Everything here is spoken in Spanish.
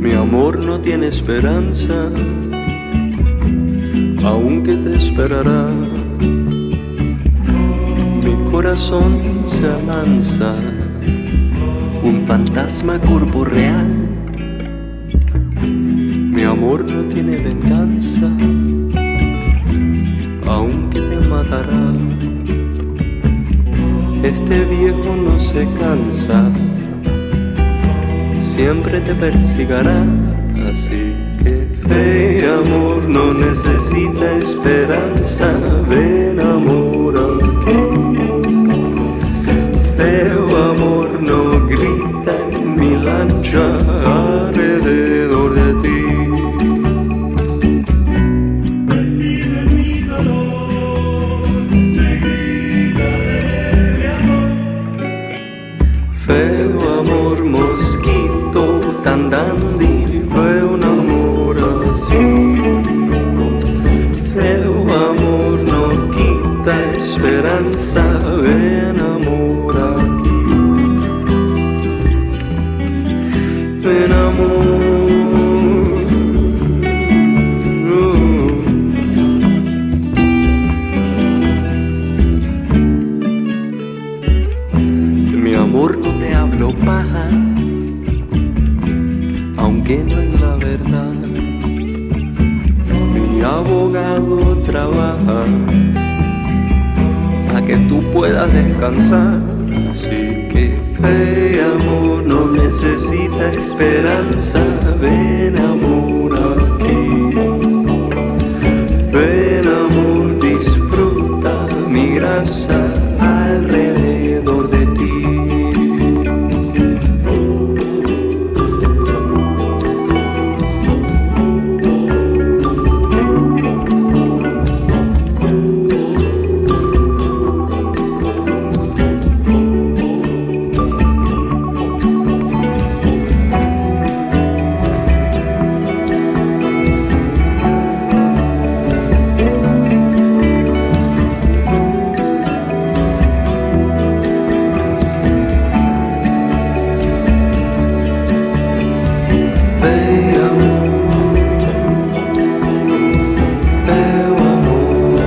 Mi amor no tiene esperanza, aunque te esperará. Mi corazón se alanza, un fantasma corporeal. Mi amor no tiene venganza, aunque te matará. Este viejo no se cansa siempre te persigará. Así que fe amor no necesita esperanza. Ven amor aquí. Feo amor no grita en mi lancha dandy fue un amor así. Feo amor no quita esperanza, ven amor aquí. Ven amor. Mi amor no te hablo paja, no es la verdad. Mi abogado trabaja para que tú puedas descansar. Así que fe amor no necesita esperanza. Ven amor aquí. Ven amor, disfruta mi grasa Fe y amor, feo amor,